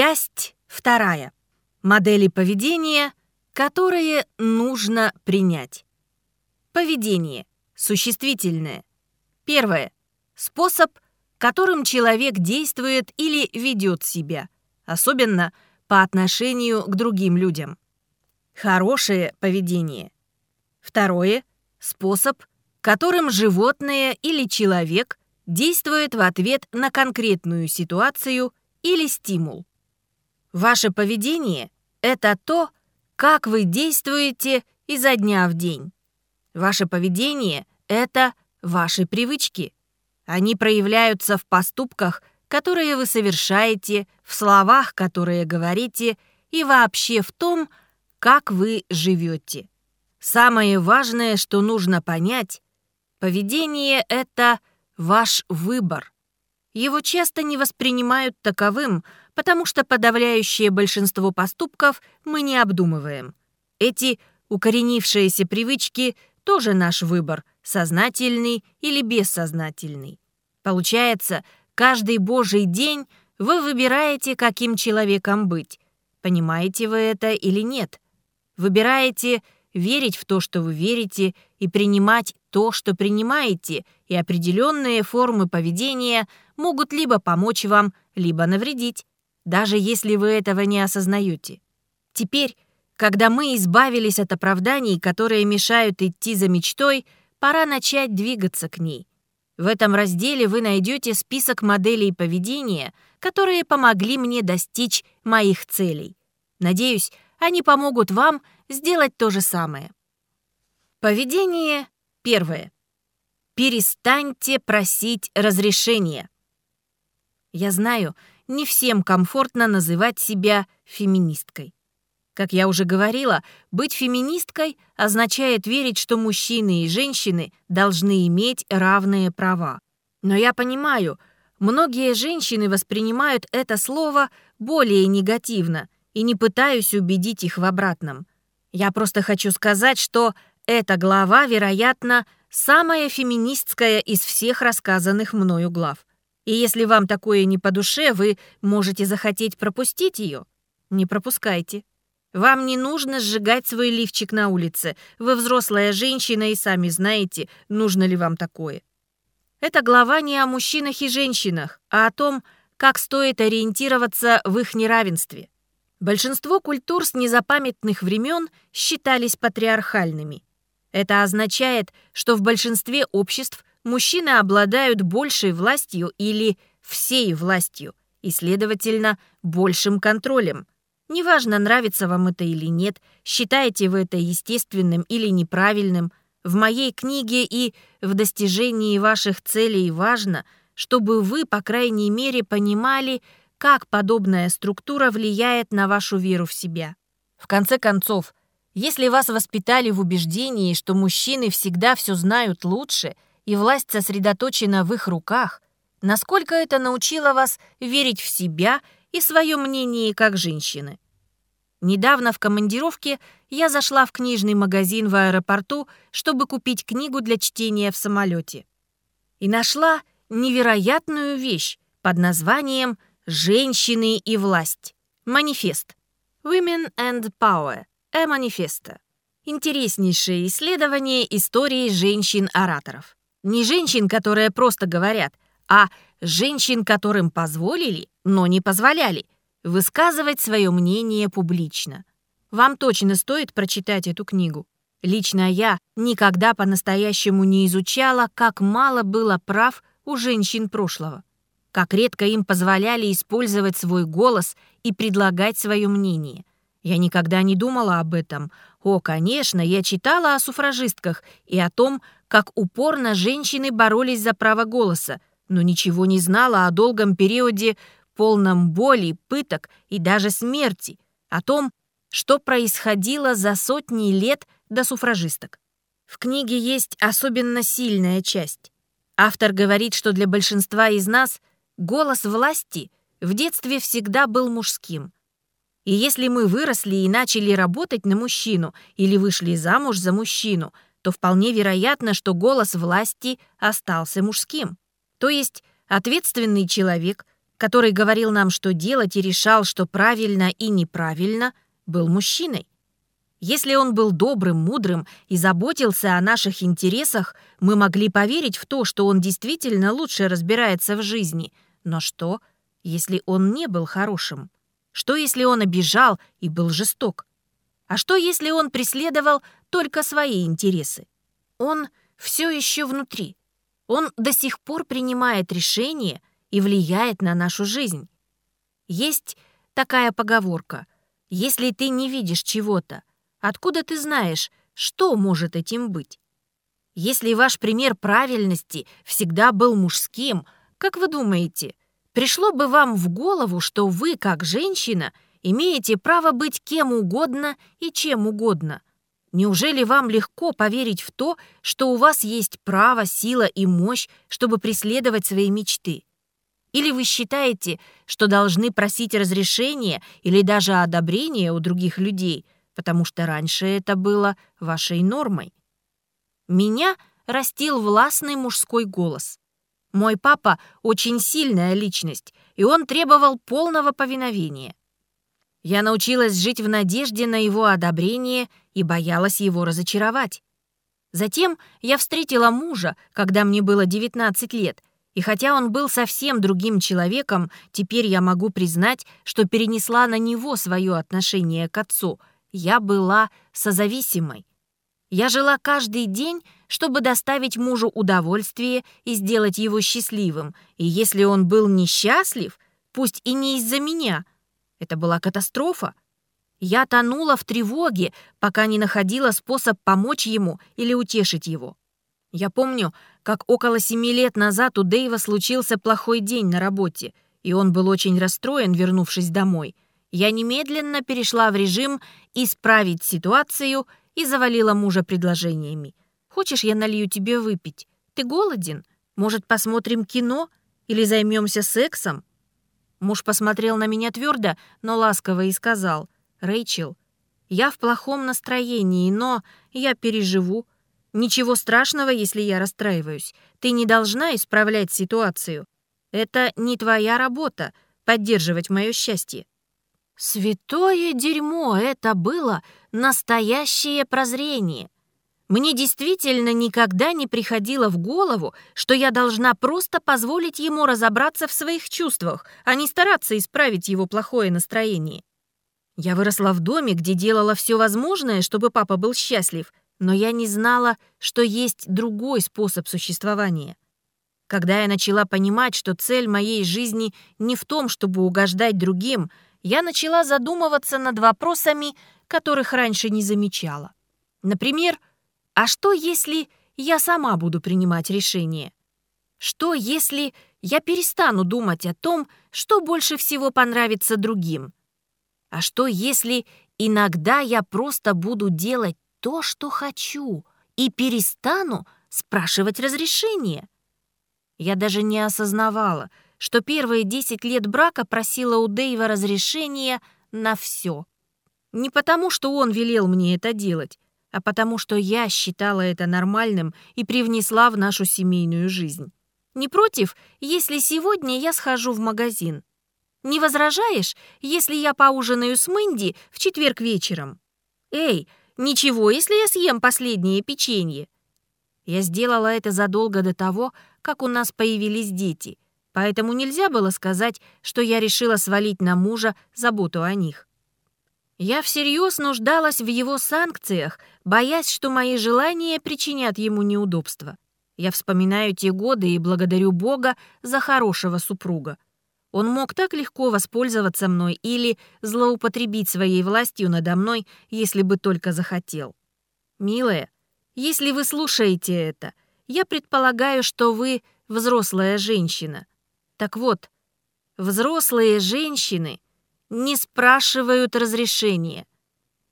Часть вторая. Модели поведения, которые нужно принять. Поведение. Существительное. Первое. Способ, которым человек действует или ведет себя, особенно по отношению к другим людям. Хорошее поведение. Второе. Способ, которым животное или человек действует в ответ на конкретную ситуацию или стимул. Ваше поведение — это то, как вы действуете изо дня в день. Ваше поведение — это ваши привычки. Они проявляются в поступках, которые вы совершаете, в словах, которые говорите, и вообще в том, как вы живете. Самое важное, что нужно понять, поведение — это ваш выбор. Его часто не воспринимают таковым, потому что подавляющее большинство поступков мы не обдумываем. Эти укоренившиеся привычки тоже наш выбор, сознательный или бессознательный. Получается, каждый божий день вы выбираете, каким человеком быть. Понимаете вы это или нет? Выбираете верить в то, что вы верите, и принимать то, что принимаете, и определенные формы поведения могут либо помочь вам, либо навредить, даже если вы этого не осознаете. Теперь, когда мы избавились от оправданий, которые мешают идти за мечтой, пора начать двигаться к ней. В этом разделе вы найдете список моделей поведения, которые помогли мне достичь моих целей. Надеюсь, они помогут вам сделать то же самое. Поведение первое. Перестаньте просить разрешения. Я знаю, не всем комфортно называть себя феминисткой. Как я уже говорила, быть феминисткой означает верить, что мужчины и женщины должны иметь равные права. Но я понимаю, многие женщины воспринимают это слово более негативно, и не пытаюсь убедить их в обратном. Я просто хочу сказать, что эта глава, вероятно, самая феминистская из всех рассказанных мною глав. И если вам такое не по душе, вы можете захотеть пропустить ее. Не пропускайте. Вам не нужно сжигать свой лифчик на улице. Вы взрослая женщина и сами знаете, нужно ли вам такое. Эта глава не о мужчинах и женщинах, а о том, как стоит ориентироваться в их неравенстве. Большинство культур с незапамятных времен считались патриархальными. Это означает, что в большинстве обществ мужчины обладают большей властью или всей властью и, следовательно, большим контролем. Неважно, нравится вам это или нет, считаете вы это естественным или неправильным, в моей книге и в достижении ваших целей важно, чтобы вы, по крайней мере, понимали, как подобная структура влияет на вашу веру в себя. В конце концов, если вас воспитали в убеждении, что мужчины всегда все знают лучше – и власть сосредоточена в их руках, насколько это научило вас верить в себя и свое мнение как женщины. Недавно в командировке я зашла в книжный магазин в аэропорту, чтобы купить книгу для чтения в самолете. И нашла невероятную вещь под названием «Женщины и власть» — манифест. Women and Power — Manifesto. Интереснейшее исследование истории женщин-ораторов. Не женщин, которые просто говорят, а женщин, которым позволили, но не позволяли, высказывать свое мнение публично. Вам точно стоит прочитать эту книгу. Лично я никогда по-настоящему не изучала, как мало было прав у женщин прошлого. Как редко им позволяли использовать свой голос и предлагать свое мнение. Я никогда не думала об этом. О, конечно, я читала о суфражистках и о том, как упорно женщины боролись за право голоса, но ничего не знала о долгом периоде, полном боли, пыток и даже смерти, о том, что происходило за сотни лет до суфражисток. В книге есть особенно сильная часть. Автор говорит, что для большинства из нас голос власти в детстве всегда был мужским. И если мы выросли и начали работать на мужчину или вышли замуж за мужчину – то вполне вероятно, что голос власти остался мужским. То есть ответственный человек, который говорил нам, что делать и решал, что правильно и неправильно, был мужчиной. Если он был добрым, мудрым и заботился о наших интересах, мы могли поверить в то, что он действительно лучше разбирается в жизни. Но что, если он не был хорошим? Что, если он обижал и был жесток? А что, если он преследовал только свои интересы? Он все еще внутри. Он до сих пор принимает решения и влияет на нашу жизнь. Есть такая поговорка. Если ты не видишь чего-то, откуда ты знаешь, что может этим быть? Если ваш пример правильности всегда был мужским, как вы думаете, пришло бы вам в голову, что вы, как женщина, имеете право быть кем угодно и чем угодно? Неужели вам легко поверить в то, что у вас есть право, сила и мощь, чтобы преследовать свои мечты? Или вы считаете, что должны просить разрешения или даже одобрения у других людей, потому что раньше это было вашей нормой? Меня растил властный мужской голос. Мой папа очень сильная личность, и он требовал полного повиновения. Я научилась жить в надежде на его одобрение и боялась его разочаровать. Затем я встретила мужа, когда мне было 19 лет, и хотя он был совсем другим человеком, теперь я могу признать, что перенесла на него свое отношение к отцу. Я была созависимой. Я жила каждый день, чтобы доставить мужу удовольствие и сделать его счастливым, и если он был несчастлив, пусть и не из-за меня, это была катастрофа. Я тонула в тревоге, пока не находила способ помочь ему или утешить его. Я помню, как около семи лет назад у Дэйва случился плохой день на работе, и он был очень расстроен, вернувшись домой. Я немедленно перешла в режим «исправить ситуацию» и завалила мужа предложениями. «Хочешь, я налью тебе выпить? Ты голоден? Может, посмотрим кино? Или займемся сексом?» Муж посмотрел на меня твердо, но ласково и сказал, «Рэйчел, я в плохом настроении, но я переживу. Ничего страшного, если я расстраиваюсь. Ты не должна исправлять ситуацию. Это не твоя работа — поддерживать мое счастье». Святое дерьмо, это было настоящее прозрение. Мне действительно никогда не приходило в голову, что я должна просто позволить ему разобраться в своих чувствах, а не стараться исправить его плохое настроение. Я выросла в доме, где делала все возможное, чтобы папа был счастлив, но я не знала, что есть другой способ существования. Когда я начала понимать, что цель моей жизни не в том, чтобы угождать другим — я начала задумываться над вопросами, которых раньше не замечала. Например, а что если я сама буду принимать решения? Что если я перестану думать о том, что больше всего понравится другим? А что если иногда я просто буду делать то, что хочу, и перестану спрашивать разрешения? Я даже не осознавала — что первые 10 лет брака просила у Дэйва разрешения на все. Не потому, что он велел мне это делать, а потому, что я считала это нормальным и привнесла в нашу семейную жизнь. Не против, если сегодня я схожу в магазин? Не возражаешь, если я поужинаю с Мэнди в четверг вечером? Эй, ничего, если я съем последнее печенье? Я сделала это задолго до того, как у нас появились дети — поэтому нельзя было сказать, что я решила свалить на мужа заботу о них. Я всерьез нуждалась в его санкциях, боясь, что мои желания причинят ему неудобства. Я вспоминаю те годы и благодарю Бога за хорошего супруга. Он мог так легко воспользоваться мной или злоупотребить своей властью надо мной, если бы только захотел. Милая, если вы слушаете это, я предполагаю, что вы взрослая женщина. Так вот, взрослые женщины не спрашивают разрешения.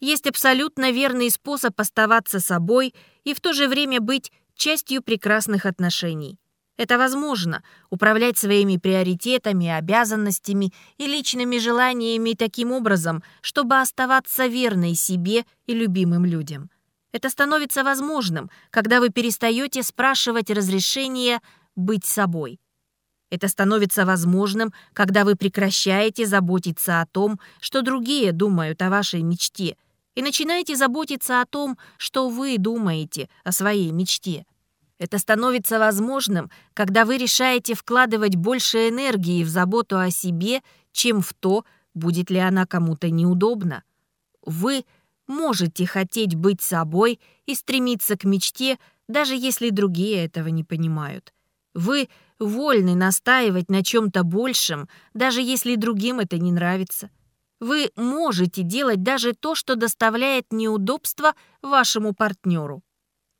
Есть абсолютно верный способ оставаться собой и в то же время быть частью прекрасных отношений. Это возможно — управлять своими приоритетами, обязанностями и личными желаниями таким образом, чтобы оставаться верной себе и любимым людям. Это становится возможным, когда вы перестаете спрашивать разрешения быть собой. Это становится возможным, когда вы прекращаете заботиться о том, что другие думают о вашей мечте, и начинаете заботиться о том, что вы думаете о своей мечте. Это становится возможным, когда вы решаете вкладывать больше энергии в заботу о себе, чем в то, будет ли она кому-то неудобна. Вы можете хотеть быть собой и стремиться к мечте, даже если другие этого не понимают. Вы вольны настаивать на чем-то большем, даже если другим это не нравится. Вы можете делать даже то, что доставляет неудобства вашему партнеру.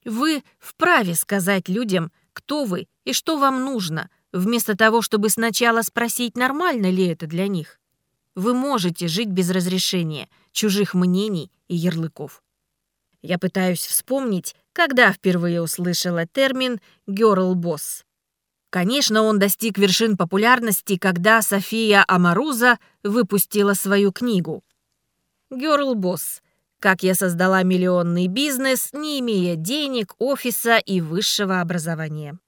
Вы вправе сказать людям, кто вы и что вам нужно, вместо того, чтобы сначала спросить, нормально ли это для них. Вы можете жить без разрешения, чужих мнений и ярлыков. Я пытаюсь вспомнить, когда впервые услышала термин «girl boss». Конечно, он достиг вершин популярности, когда София Амаруза выпустила свою книгу. «Girl Boss. Как я создала миллионный бизнес, не имея денег, офиса и высшего образования».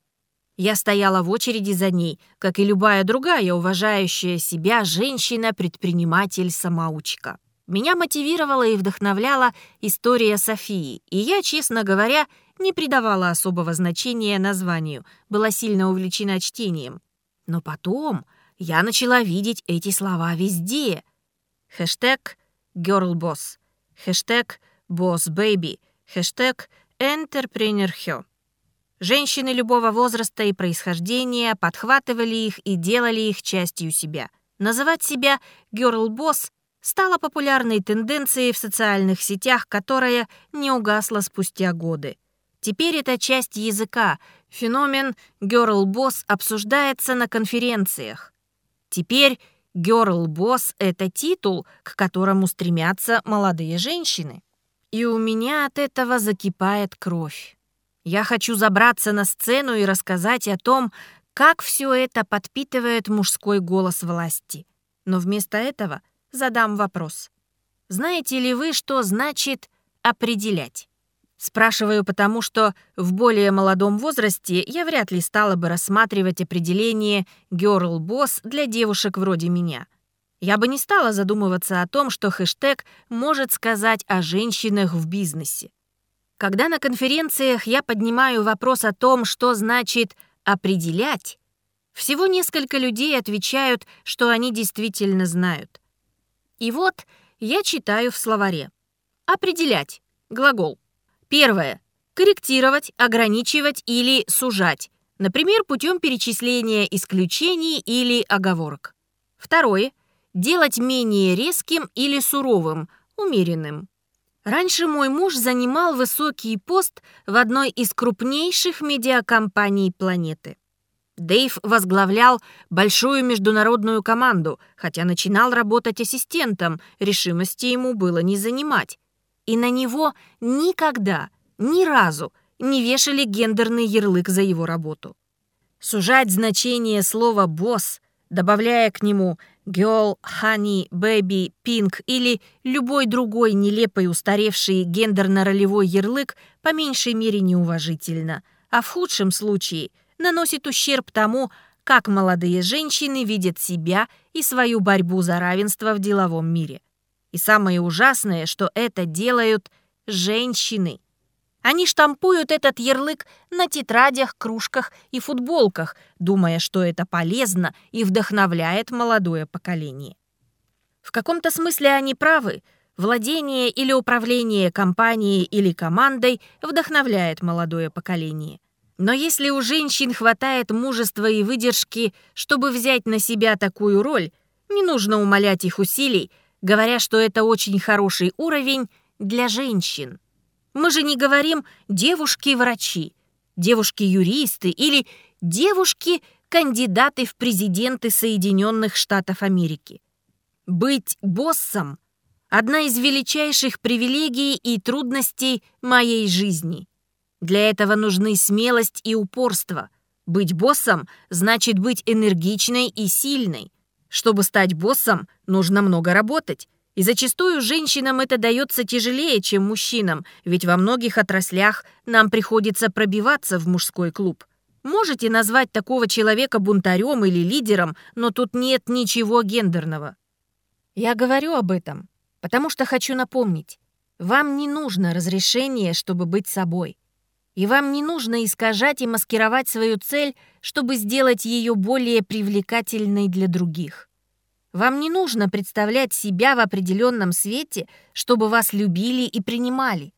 Я стояла в очереди за ней, как и любая другая уважающая себя женщина-предприниматель-самоучка. Меня мотивировала и вдохновляла история Софии, и я, честно говоря, не придавала особого значения названию, была сильно увлечена чтением. Но потом я начала видеть эти слова везде. Хэштег «girlboss», хэштег «bossbaby», хэштег «entrepreneurhё». Женщины любого возраста и происхождения подхватывали их и делали их частью себя. Называть себя «girl-boss» стало популярной тенденцией в социальных сетях, которая не угасла спустя годы. Теперь эта часть языка, феномен Girl Boss обсуждается на конференциях. Теперь Boss — это титул, к которому стремятся молодые женщины. И у меня от этого закипает кровь. Я хочу забраться на сцену и рассказать о том, как все это подпитывает мужской голос власти. Но вместо этого задам вопрос. Знаете ли вы, что значит «определять»? Спрашиваю потому, что в более молодом возрасте я вряд ли стала бы рассматривать определение «girl boss» для девушек вроде меня. Я бы не стала задумываться о том, что хэштег может сказать о женщинах в бизнесе. Когда на конференциях я поднимаю вопрос о том, что значит «определять», всего несколько людей отвечают, что они действительно знают. И вот я читаю в словаре. «Определять» — глагол. Первое. Корректировать, ограничивать или сужать, например, путем перечисления исключений или оговорок. Второе. Делать менее резким или суровым, умеренным. Раньше мой муж занимал высокий пост в одной из крупнейших медиакомпаний планеты. Дэйв возглавлял большую международную команду, хотя начинал работать ассистентом, решимости ему было не занимать и на него никогда, ни разу не вешали гендерный ярлык за его работу. Сужать значение слова «босс», добавляя к нему «girl», «honey», «baby», «pink» или любой другой нелепый устаревший гендерно-ролевой ярлык по меньшей мере неуважительно, а в худшем случае наносит ущерб тому, как молодые женщины видят себя и свою борьбу за равенство в деловом мире. И самое ужасное, что это делают женщины. Они штампуют этот ярлык на тетрадях, кружках и футболках, думая, что это полезно и вдохновляет молодое поколение. В каком-то смысле они правы. Владение или управление компанией или командой вдохновляет молодое поколение. Но если у женщин хватает мужества и выдержки, чтобы взять на себя такую роль, не нужно умолять их усилий, говоря, что это очень хороший уровень для женщин. Мы же не говорим «девушки-врачи», «девушки-юристы» или «девушки-кандидаты в президенты Соединенных Штатов Америки». Быть боссом – одна из величайших привилегий и трудностей моей жизни. Для этого нужны смелость и упорство. Быть боссом значит быть энергичной и сильной. Чтобы стать боссом, нужно много работать. И зачастую женщинам это дается тяжелее, чем мужчинам, ведь во многих отраслях нам приходится пробиваться в мужской клуб. Можете назвать такого человека бунтарем или лидером, но тут нет ничего гендерного. Я говорю об этом, потому что хочу напомнить. Вам не нужно разрешение, чтобы быть собой. И вам не нужно искажать и маскировать свою цель, чтобы сделать ее более привлекательной для других. Вам не нужно представлять себя в определенном свете, чтобы вас любили и принимали.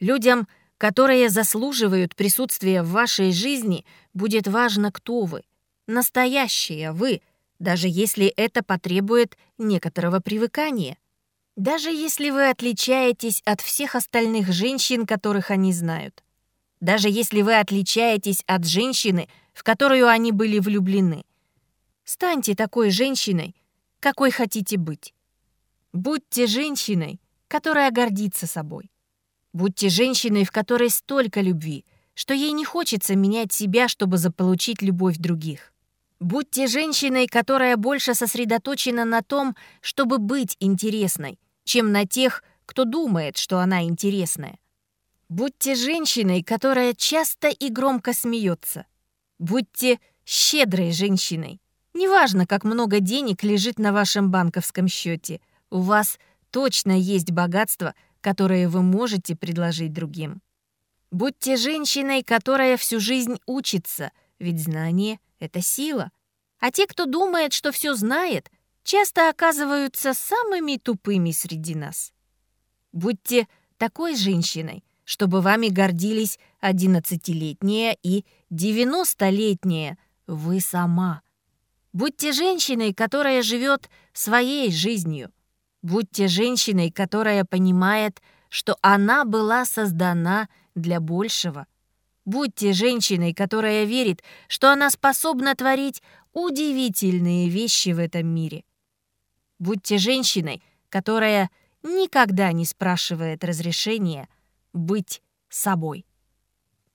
Людям, которые заслуживают присутствия в вашей жизни, будет важно, кто вы. Настоящие вы, даже если это потребует некоторого привыкания. Даже если вы отличаетесь от всех остальных женщин, которых они знают. Даже если вы отличаетесь от женщины, в которую они были влюблены. Станьте такой женщиной, какой хотите быть. Будьте женщиной, которая гордится собой. Будьте женщиной, в которой столько любви, что ей не хочется менять себя, чтобы заполучить любовь других. Будьте женщиной, которая больше сосредоточена на том, чтобы быть интересной, чем на тех, кто думает, что она интересная. Будьте женщиной, которая часто и громко смеется. Будьте щедрой женщиной. Неважно, как много денег лежит на вашем банковском счете, у вас точно есть богатство, которое вы можете предложить другим. Будьте женщиной, которая всю жизнь учится, ведь знание — это сила. А те, кто думает, что все знает, часто оказываются самыми тупыми среди нас. Будьте такой женщиной, чтобы вами гордились одиннадцатилетняя и девяностолетняя вы сама. Будьте женщиной, которая живет своей жизнью. Будьте женщиной, которая понимает, что она была создана для большего. Будьте женщиной, которая верит, что она способна творить удивительные вещи в этом мире. Будьте женщиной, которая никогда не спрашивает разрешения быть собой.